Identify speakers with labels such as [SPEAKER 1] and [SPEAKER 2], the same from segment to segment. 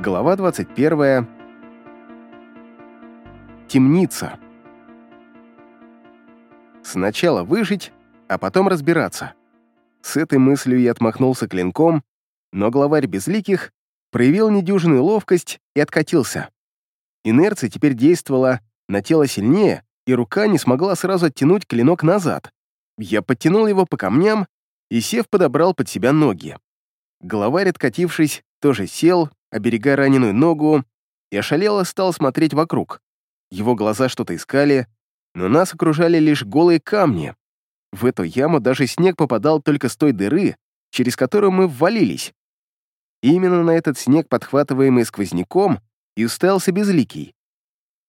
[SPEAKER 1] Глава 21. Темница. Сначала выжить, а потом разбираться. С этой мыслью я отмахнулся клинком, но главарь Безликих проявил недюжинную ловкость и откатился. Инерция теперь действовала на тело сильнее, и рука не смогла сразу оттянуть клинок назад. Я подтянул его по камням и, сев, подобрал под себя ноги. Главарь, откатившись, тоже сел, оберегая раненую ногу, и ошалело стал смотреть вокруг. Его глаза что-то искали, но нас окружали лишь голые камни. В эту яму даже снег попадал только с той дыры, через которую мы ввалились. И именно на этот снег, подхватываемый сквозняком, и уставился безликий.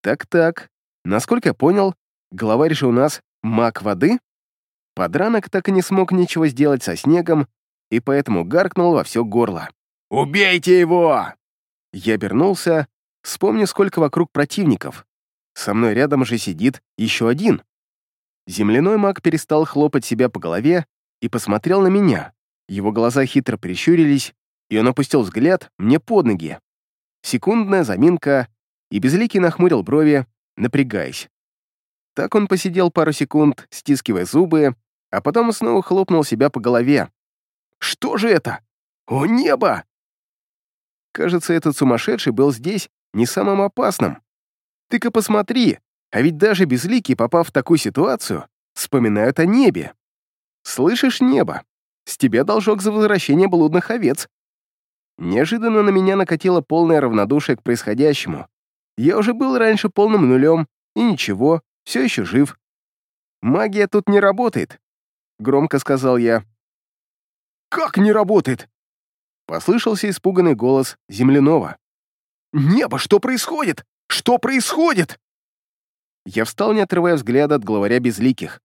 [SPEAKER 1] Так-так, насколько я понял, главарь же у нас маг воды? Подранок так и не смог ничего сделать со снегом, и поэтому гаркнул во все горло. «Убейте его!» Я обернулся, вспомнив, сколько вокруг противников. Со мной рядом же сидит еще один. Земляной маг перестал хлопать себя по голове и посмотрел на меня. Его глаза хитро прищурились, и он опустил взгляд мне под ноги. Секундная заминка, и Безликий нахмурил брови, напрягаясь. Так он посидел пару секунд, стискивая зубы, а потом снова хлопнул себя по голове. «Что же это? О, небо!» Кажется, этот сумасшедший был здесь не самым опасным. Ты-ка посмотри, а ведь даже безликие, попав в такую ситуацию, вспоминают о небе. Слышишь, небо? С тебя должок за возвращение блудных овец. Неожиданно на меня накатило полное равнодушие к происходящему. Я уже был раньше полным нулем, и ничего, все еще жив. «Магия тут не работает», — громко сказал я. «Как не работает?» Послышался испуганный голос земляного. «Небо, что происходит? Что происходит?» Я встал, не отрывая взгляда от главаря безликих.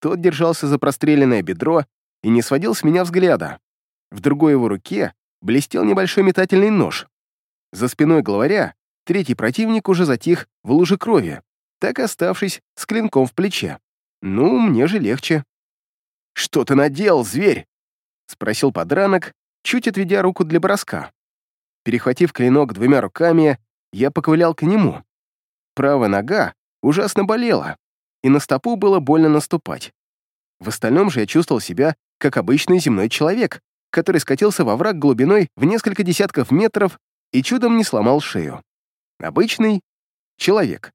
[SPEAKER 1] Тот держался за простреленное бедро и не сводил с меня взгляда. В другой его руке блестел небольшой метательный нож. За спиной главаря третий противник уже затих в луже крови, так и оставшись с клинком в плече. Ну, мне же легче. «Что ты наделал, зверь?» — спросил подранок, чуть отведя руку для броска. Перехватив клинок двумя руками, я поковылял к нему. Правая нога ужасно болела, и на стопу было больно наступать. В остальном же я чувствовал себя как обычный земной человек, который скатился во враг глубиной в несколько десятков метров и чудом не сломал шею. Обычный человек.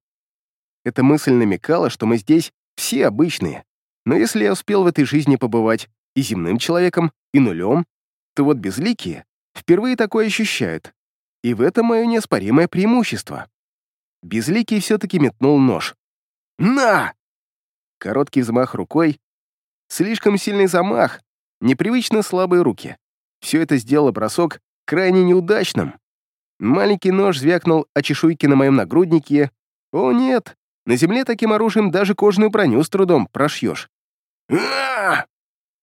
[SPEAKER 1] Эта мысль намекала, что мы здесь все обычные, но если я успел в этой жизни побывать и земным человеком, и нулем, то вот безликие впервые такое ощущают, и в этом мое неоспоримое преимущество. Безликий все-таки метнул нож. «На!» Короткий взмах рукой, слишком сильный замах, непривычно слабые руки. Все это сделало бросок крайне неудачным. Маленький нож звякнул о чешуйке на моем нагруднике. О нет, на земле таким оружием даже кожаную броню с трудом прошьешь. а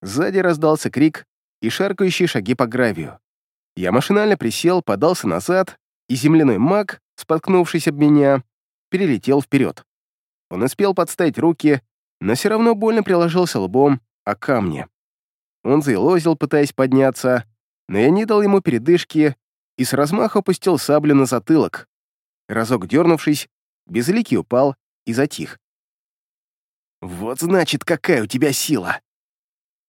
[SPEAKER 1] Сзади раздался крик и шаркающие шаги по гравию. Я машинально присел, подался назад, и земляной маг, споткнувшись об меня, перелетел вперед. Он успел подставить руки, но все равно больно приложился лбом о камни. Он заилозил, пытаясь подняться, но я не дал ему передышки и с размаха опустил саблю на затылок. Разок дернувшись, безликий упал и затих. «Вот значит, какая у тебя сила!»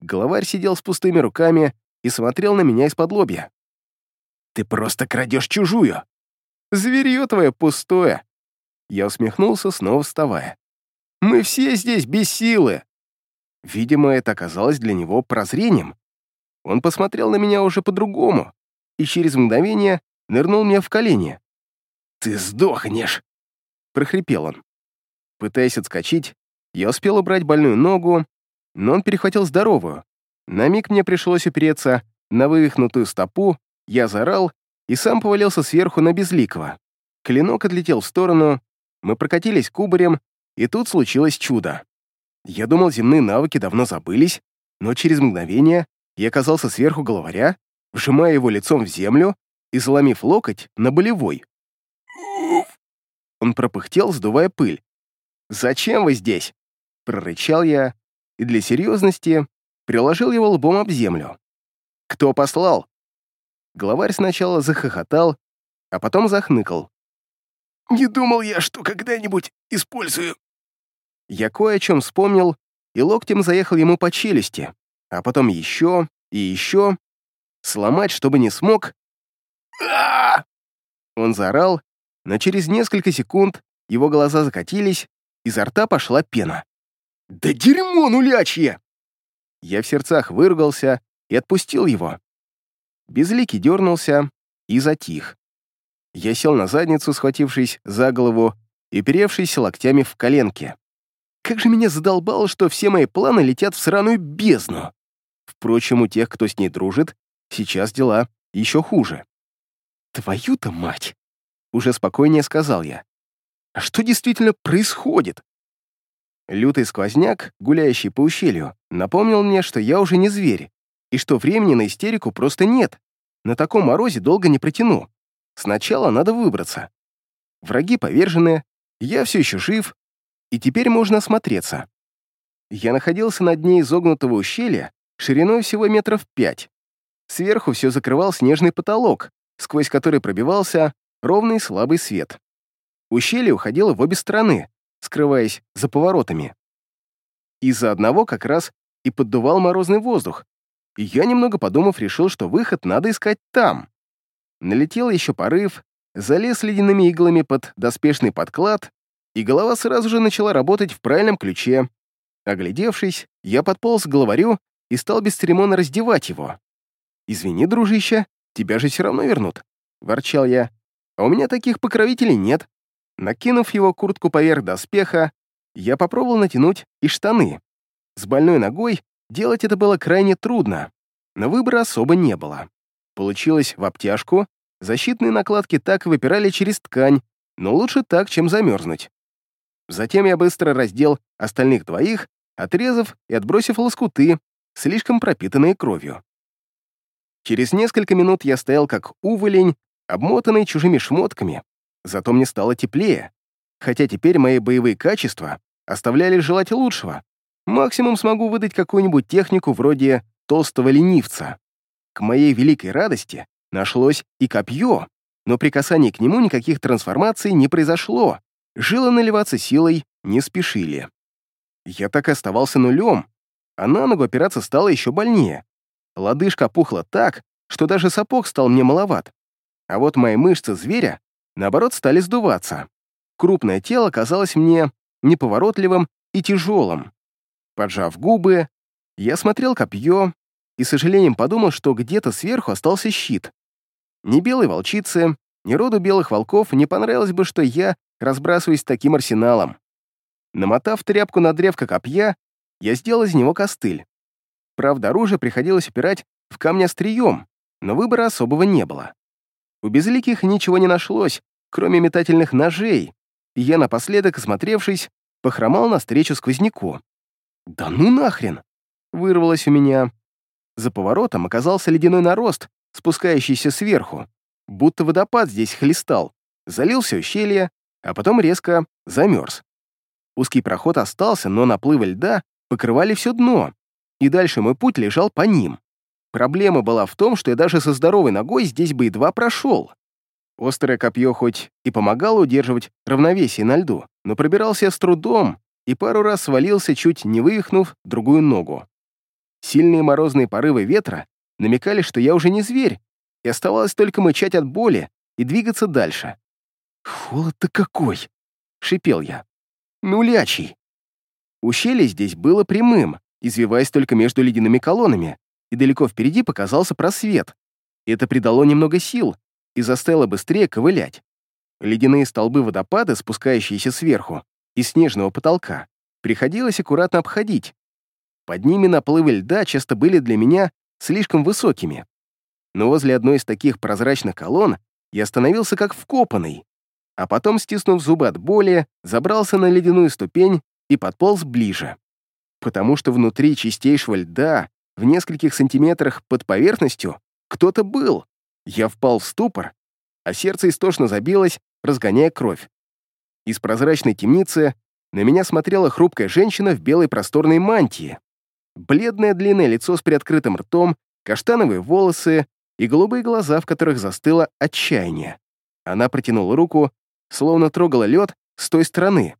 [SPEAKER 1] Головарь сидел с пустыми руками и смотрел на меня из-под лобья. «Ты просто крадешь чужую!» «Зверье твое пустое!» Я усмехнулся, снова вставая. «Мы все здесь без силы!» Видимо, это оказалось для него прозрением. Он посмотрел на меня уже по-другому и через мгновение нырнул мне в колени. «Ты сдохнешь!» — прохрипел он. Пытаясь отскочить, я успел убрать больную ногу, но он перехватил здоровую. На миг мне пришлось упереться на вывихнутую стопу, я заорал и сам повалился сверху на безликого. Клинок отлетел в сторону, мы прокатились кубарем, и тут случилось чудо. Я думал, земные навыки давно забылись, но через мгновение я оказался сверху головаря, вжимая его лицом в землю и заломив локоть на болевой. Он пропыхтел, сдувая пыль. «Зачем вы здесь?» — прорычал я, и для серьезности приложил его лбом об землю. «Кто послал?» Главарь сначала захохотал, а потом захныкал.
[SPEAKER 2] «Не думал я, что когда-нибудь использую».
[SPEAKER 1] Я кое о чем вспомнил и локтем заехал ему по челюсти, а потом еще и еще. Сломать, чтобы не смог. Он заорал, но через несколько секунд его глаза закатились, изо рта пошла пена.
[SPEAKER 2] «Да дерьмо нулячье!»
[SPEAKER 1] Я в сердцах выругался и отпустил его. Безликий дернулся и затих. Я сел на задницу, схватившись за голову и перевшись локтями в коленке. Как же меня задолбало, что все мои планы летят в сраную бездну. Впрочем, у тех, кто с ней дружит, сейчас дела еще хуже. «Твою-то мать!» — уже спокойнее сказал я. «А что действительно происходит?» Лютый сквозняк, гуляющий по ущелью, напомнил мне, что я уже не зверь, и что времени на истерику просто нет. На таком морозе долго не протяну. Сначала надо выбраться. Враги повержены, я все еще жив, и теперь можно осмотреться. Я находился на дне изогнутого ущелья, шириной всего метров пять. Сверху все закрывал снежный потолок, сквозь который пробивался ровный слабый свет. Ущелье уходило в обе стороны, скрываясь за поворотами. Из-за одного как раз и поддувал морозный воздух, и я, немного подумав, решил, что выход надо искать там. Налетел еще порыв, залез ледяными иглами под доспешный подклад, и голова сразу же начала работать в правильном ключе. Оглядевшись, я подполз к главарю и стал бесцеремонно раздевать его. «Извини, дружище, тебя же все равно вернут», — ворчал я. «А у меня таких покровителей нет». Накинув его куртку поверх доспеха, я попробовал натянуть и штаны. С больной ногой делать это было крайне трудно, но выбора особо не было. Получилось в обтяжку, защитные накладки так и выпирали через ткань, но лучше так, чем замерзнуть. Затем я быстро раздел остальных двоих, отрезав и отбросив лоскуты, слишком пропитанные кровью. Через несколько минут я стоял как уволень, обмотанный чужими шмотками, зато мне стало теплее, хотя теперь мои боевые качества оставляли желать лучшего. Максимум смогу выдать какую-нибудь технику вроде толстого ленивца. К моей великой радости нашлось и копье, но при касании к нему никаких трансформаций не произошло, жилы наливаться силой не спешили. Я так и оставался нулем, а на ногу опираться стало еще больнее. Лодыжка пухла так, что даже сапог стал мне маловат. А вот мои мышцы зверя, наоборот, стали сдуваться. Крупное тело казалось мне неповоротливым и тяжелым. Поджав губы, я смотрел копье и, с сожалением, подумал, что где-то сверху остался щит. Ни белой волчице, ни роду белых волков не понравилось бы, что я разбрасываюсь таким арсеналом. Намотав тряпку на древко копья, я сделал из него костыль. Правда, оружие приходилось упирать в камня острием, но выбора особого не было. У безликих ничего не нашлось, кроме метательных ножей, и я, напоследок, осмотревшись, похромал навстречу сквозняку. «Да ну нахрен!» — вырвалось у меня. За поворотом оказался ледяной нарост, спускающийся сверху, будто водопад здесь хлестал, залил все ущелье, а потом резко замерз. Узкий проход остался, но наплывы льда покрывали все дно, и дальше мой путь лежал по ним. Проблема была в том, что я даже со здоровой ногой здесь бы едва прошел. Острое копье хоть и помогало удерживать равновесие на льду, но пробирался я с трудом и пару раз свалился, чуть не вывихнув другую ногу. Сильные морозные порывы ветра намекали, что я уже не зверь, и оставалось только мычать от боли и двигаться дальше. «Холод-то какой!» — шипел я. «Нулячий!» Ущелье здесь было прямым, извиваясь только между ледяными колоннами, и далеко впереди показался просвет. Это придало немного сил и заставило быстрее ковылять. Ледяные столбы водопада, спускающиеся сверху, из снежного потолка, приходилось аккуратно обходить. Под ними наплывы льда часто были для меня слишком высокими. Но возле одной из таких прозрачных колонн я остановился как вкопанный, а потом, стиснув зубы от боли, забрался на ледяную ступень и подполз ближе. Потому что внутри чистейшего льда, в нескольких сантиметрах под поверхностью, кто-то был. Я впал в ступор, а сердце истошно забилось, разгоняя кровь. Из прозрачной темницы на меня смотрела хрупкая женщина в белой просторной мантии. Бледное длинное лицо с приоткрытым ртом, каштановые волосы и голубые глаза, в которых застыло отчаяние. Она протянула руку, словно трогала лед с той стороны.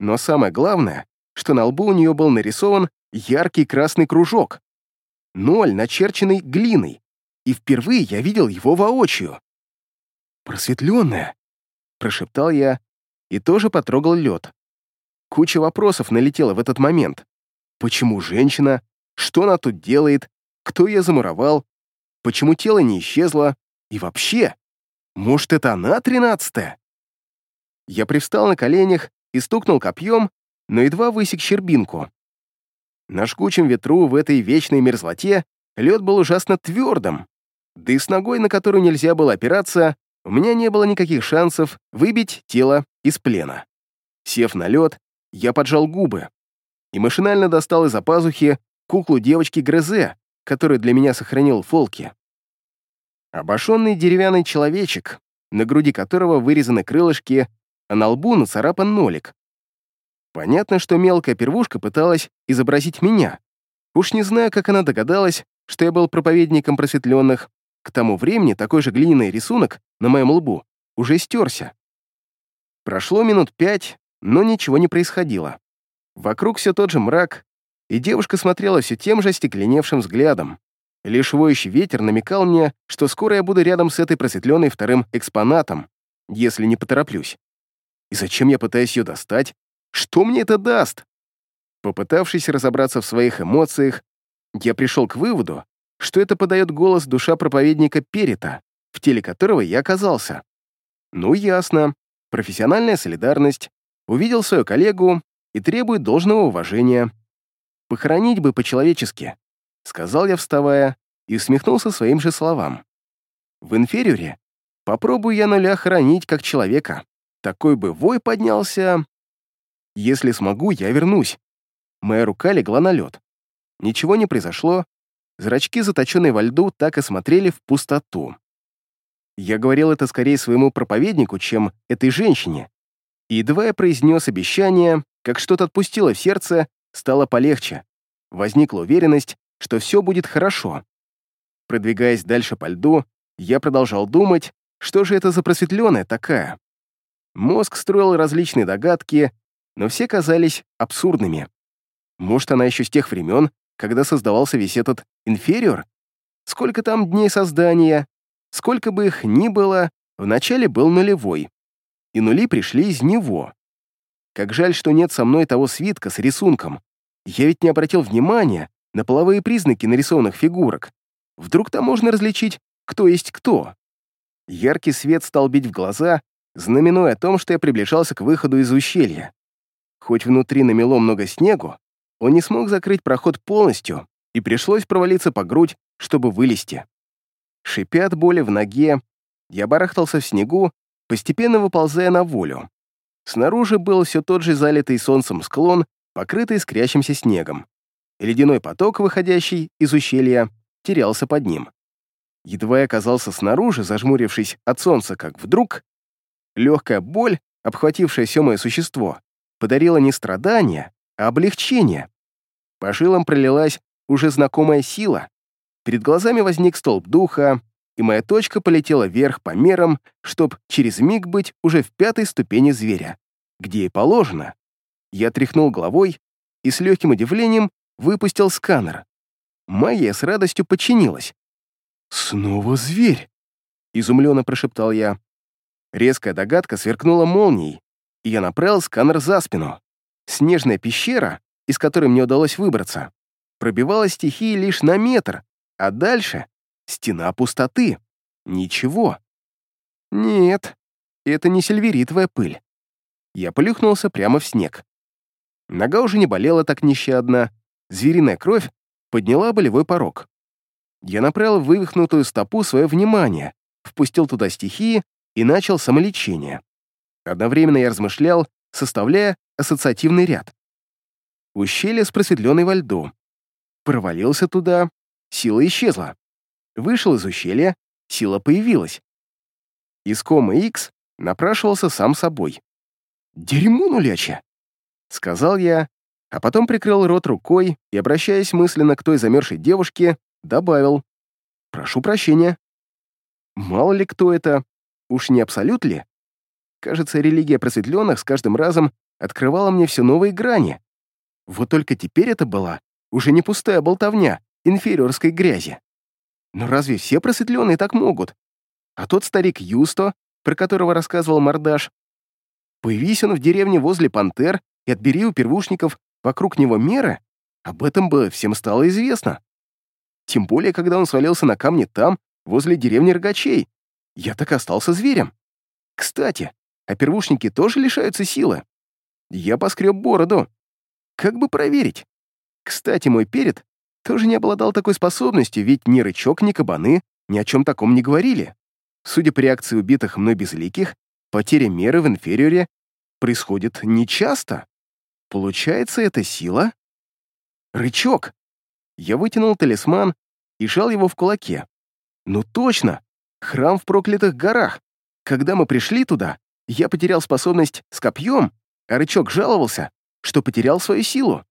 [SPEAKER 1] Но самое главное, что на лбу у нее был нарисован яркий красный кружок. Ноль, начерченный глиной. И впервые я видел его воочию. «Просветленная!» — прошептал я и тоже потрогал лед. Куча вопросов налетела в этот момент. Почему женщина? Что она тут делает? Кто ее замуровал? Почему тело не исчезло? И вообще, может, это она тринадцатая? Я привстал на коленях и стукнул копьем, но едва высек щербинку. На жгучем ветру в этой вечной мерзлоте лед был ужасно твердым, да и с ногой, на которую нельзя было опираться, у меня не было никаких шансов выбить тело из плена. Сев на лед, я поджал губы и машинально достал из-за пазухи куклу девочки Грезе, которую для меня сохранил Фолки. Обошенный деревянный человечек, на груди которого вырезаны крылышки, а на лбу нацарапан нолик. Понятно, что мелкая первушка пыталась изобразить меня. Уж не знаю, как она догадалась, что я был проповедником просветленных. К тому времени такой же глиняный рисунок на моем лбу уже стерся. Прошло минут пять, но ничего не происходило. Вокруг все тот же мрак, и девушка смотрела все тем же остекленевшим взглядом. Лишь воющий ветер намекал мне, что скоро я буду рядом с этой просветленной вторым экспонатом, если не потороплюсь. И зачем я пытаюсь ее достать? Что мне это даст? Попытавшись разобраться в своих эмоциях, я пришел к выводу, что это подает голос душа проповедника Перета, в теле которого я оказался. Ну, ясно. Профессиональная солидарность. Увидел свою коллегу и требует должного уважения. Похоронить бы по-человечески, сказал я, вставая, и усмехнулся своим же словам. В инфериоре попробую я нуля хоронить как человека. Такой бы вой поднялся. Если смогу, я вернусь. Моя рука легла на лед. Ничего не произошло. Зрачки, заточенные во льду, так и смотрели в пустоту. Я говорил это скорее своему проповеднику, чем этой женщине. И едва я произнес обещание, как что-то отпустило в сердце, стало полегче. Возникла уверенность, что все будет хорошо. Продвигаясь дальше по льду, я продолжал думать, что же это за просветленная такая. Мозг строил различные догадки, но все казались абсурдными. Может, она еще с тех времен, когда создавался весь этот инфериор? Сколько там дней создания? Сколько бы их ни было, вначале был нулевой. И нули пришли из него. Как жаль, что нет со мной того свитка с рисунком. Я ведь не обратил внимания на половые признаки нарисованных фигурок. Вдруг там можно различить, кто есть кто. Яркий свет стал бить в глаза, знаменуя о том, что я приближался к выходу из ущелья. Хоть внутри намело много снегу, он не смог закрыть проход полностью, и пришлось провалиться по грудь, чтобы вылезти. Шипя от боли в ноге, я барахтался в снегу, постепенно выползая на волю. Снаружи был все тот же залитый солнцем склон, покрытый искрящимся снегом. Ледяной поток, выходящий из ущелья, терялся под ним. Едва я оказался снаружи, зажмурившись от солнца, как вдруг легкая боль, обхватившая все мое существо, подарила не страдание, а облегчение. По жилам пролилась уже знакомая сила. Перед глазами возник столб духа, и моя точка полетела вверх по мерам, чтоб через миг быть уже в пятой ступени зверя, где и положено. Я тряхнул головой и с легким удивлением выпустил сканер. Майя с радостью подчинилась. «Снова зверь!» — изумленно прошептал я. Резкая догадка сверкнула молнией, я направил сканер за спину. Снежная пещера, из которой мне удалось выбраться, пробивала стихии лишь на метр, а дальше — стена пустоты. Ничего. Нет, это не сильверитовая пыль. Я плюхнулся прямо в снег. Нога уже не болела так нещадно, звериная кровь подняла болевой порог. Я направил вывихнутую стопу свое внимание, впустил туда стихии и начал самолечение. Одновременно я размышлял, составляя ассоциативный ряд. Ущелье с просветленной во льду. Провалился туда, сила исчезла. Вышел из ущелья, сила появилась. Из комы X напрашивался сам собой. «Дерьмо нуляче!» — сказал я, а потом прикрыл рот рукой и, обращаясь мысленно к той замерзшей девушке, добавил «Прошу прощения». Мало ли кто это, Уж не абсолют ли? Кажется, религия просветленных с каждым разом открывала мне все новые грани. Вот только теперь это была уже не пустая болтовня инфериорской грязи. Но разве все просветленные так могут? А тот старик Юсто, про которого рассказывал Мордаш, появись он в деревне возле пантер и отбери у первушников вокруг него меры, об этом бы всем стало известно. Тем более, когда он свалился на камни там, возле деревни Рогачей. Я так остался зверем. Кстати, а первушники тоже лишаются силы. Я поскреб бороду. Как бы проверить? Кстати, мой перед тоже не обладал такой способностью, ведь ни рычок, ни кабаны ни о чем таком не говорили. Судя по реакции убитых мной безликих, потеря меры в инфериоре происходит нечасто. Получается, это сила? Рычок. Я вытянул талисман и жал его в кулаке. Ну точно, храм в проклятых горах. Когда мы пришли туда, я потерял способность с копьем, а рычок жаловался, что потерял свою силу.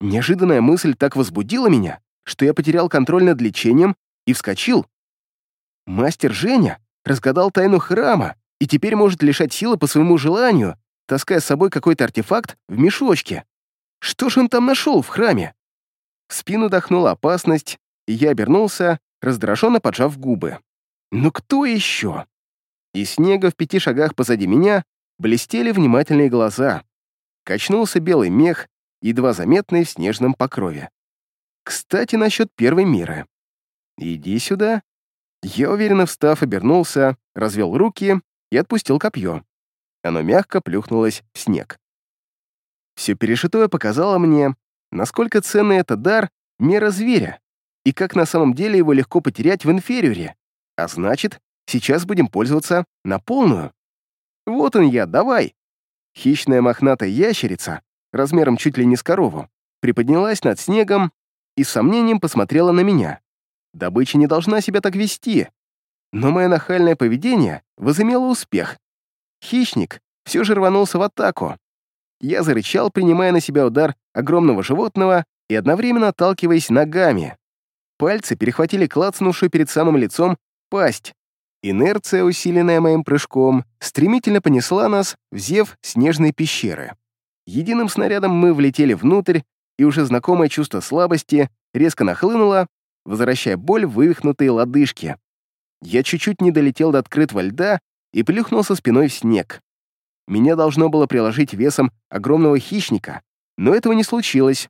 [SPEAKER 1] Неожиданная мысль так возбудила меня, что я потерял контроль над лечением и вскочил. Мастер Женя разгадал тайну храма и теперь может лишать силы по своему желанию, таская с собой какой-то артефакт в мешочке. Что же он там нашел в храме? В спину дохнула опасность, и я обернулся, раздраженно поджав губы. «Ну кто еще?» Из снега в пяти шагах позади меня блестели внимательные глаза. Качнулся белый мех, едва заметный в снежном покрове. Кстати, насчет первой меры. «Иди сюда». Я уверенно встав, обернулся, развел руки и отпустил копье. Оно мягко плюхнулось в снег. Все перешитое показало мне, насколько ценный это дар мера зверя, и как на самом деле его легко потерять в инфериоре. А значит, сейчас будем пользоваться на полную. Вот он я, давай. Хищная мохнатая ящерица, размером чуть ли не с корову, приподнялась над снегом и с сомнением посмотрела на меня. Добыча не должна себя так вести. Но мое нахальное поведение возымело успех. Хищник все же рванулся в атаку. Я зарычал, принимая на себя удар огромного животного и одновременно отталкиваясь ногами. Пальцы перехватили клацнувшую перед самым лицом пасть. Инерция, усиленная моим прыжком, стремительно понесла нас в зев снежной пещеры. Единым снарядом мы влетели внутрь, и уже знакомое чувство слабости резко нахлынуло, возвращая боль в вывихнутые лодыжки. Я чуть-чуть не долетел до открытого льда и плюхнулся спиной в снег. Меня должно было приложить весом огромного хищника, но этого не случилось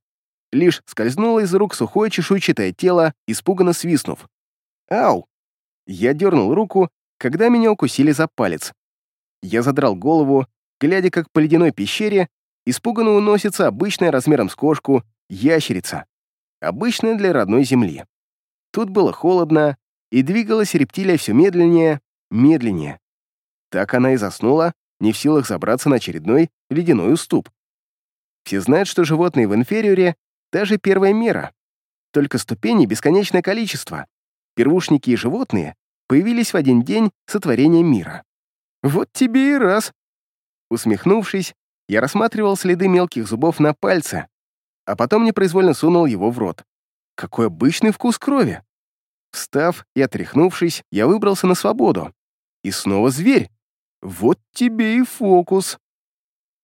[SPEAKER 1] лишь скользнуло из рук сухое чешуйчатое тело, испуганно свистнув. «Ау!» Я дернул руку, когда меня укусили за палец. Я задрал голову, глядя, как по ледяной пещере испуганно уносится обычная размером с кошку ящерица, обычная для родной земли. Тут было холодно, и двигалась рептилия все медленнее, медленнее. Так она и заснула, не в силах забраться на очередной ледяной уступ. Все знают, что животные в инфериоре даже первая мера. Только ступеней бесконечное количество. Первушники и животные появились в один день сотворения мира. Вот тебе и раз. Усмехнувшись, я рассматривал следы мелких зубов на пальце, а потом непроизвольно сунул его в рот. Какой обычный вкус крови. Встав и отряхнувшись, я выбрался на свободу. И снова зверь. Вот тебе и фокус.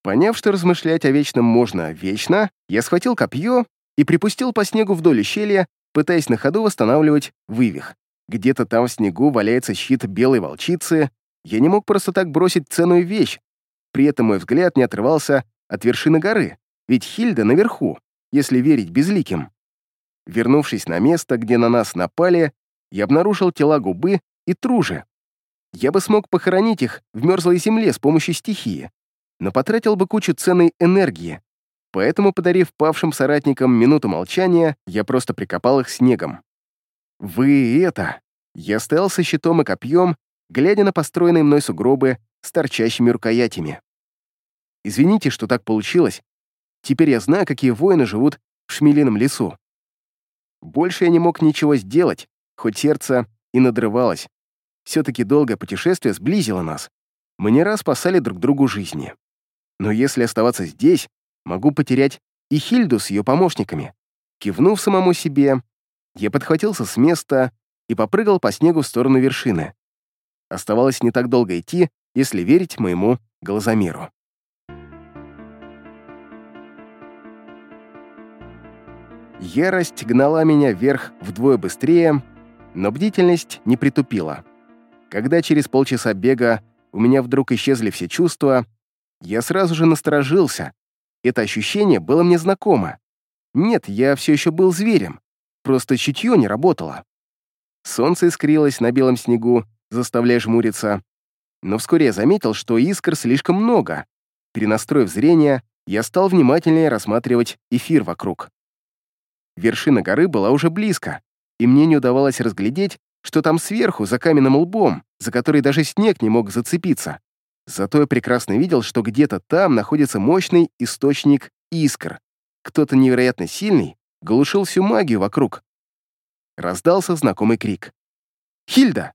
[SPEAKER 1] Поняв, что размышлять о вечном можно вечно, я схватил копье и припустил по снегу вдоль ущелья, пытаясь на ходу восстанавливать вывих. Где-то там в снегу валяется щит белой волчицы. Я не мог просто так бросить ценную вещь. При этом мой взгляд не отрывался от вершины горы, ведь Хильда наверху, если верить безликим. Вернувшись на место, где на нас напали, я обнаружил тела губы и тружи. Я бы смог похоронить их в мерзлой земле с помощью стихии, но потратил бы кучу ценной энергии, Поэтому, подарив павшим соратникам минуту молчания, я просто прикопал их снегом. «Вы это...» Я стоял со щитом и копьем, глядя на построенные мной сугробы с торчащими рукоятями. Извините, что так получилось. Теперь я знаю, какие воины живут в Шмелином лесу. Больше я не мог ничего сделать, хоть сердце и надрывалось. Все-таки долгое путешествие сблизило нас. Мы не раз спасали друг другу жизни. Но если оставаться здесь, могу потерять и Хильду с ее помощниками. Кивнув самому себе, я подхватился с места и попрыгал по снегу в сторону вершины. Оставалось не так долго идти, если верить моему глазомеру. Ярость гнала меня вверх вдвое быстрее, но бдительность не притупила. Когда через полчаса бега у меня вдруг исчезли все чувства, я сразу же насторожился. Это ощущение было мне знакомо. Нет, я все еще был зверем, просто чутье не работало. Солнце искрилось на белом снегу, заставляя жмуриться. Но вскоре я заметил, что искр слишком много. Перенастроив зрение, я стал внимательнее рассматривать эфир вокруг. Вершина горы была уже близко, и мне не удавалось разглядеть, что там сверху, за каменным лбом, за который даже снег не мог зацепиться. Зато я прекрасно видел, что где-то там находится мощный источник искр. Кто-то невероятно сильный глушил всю магию вокруг. Раздался знакомый крик. «Хильда!»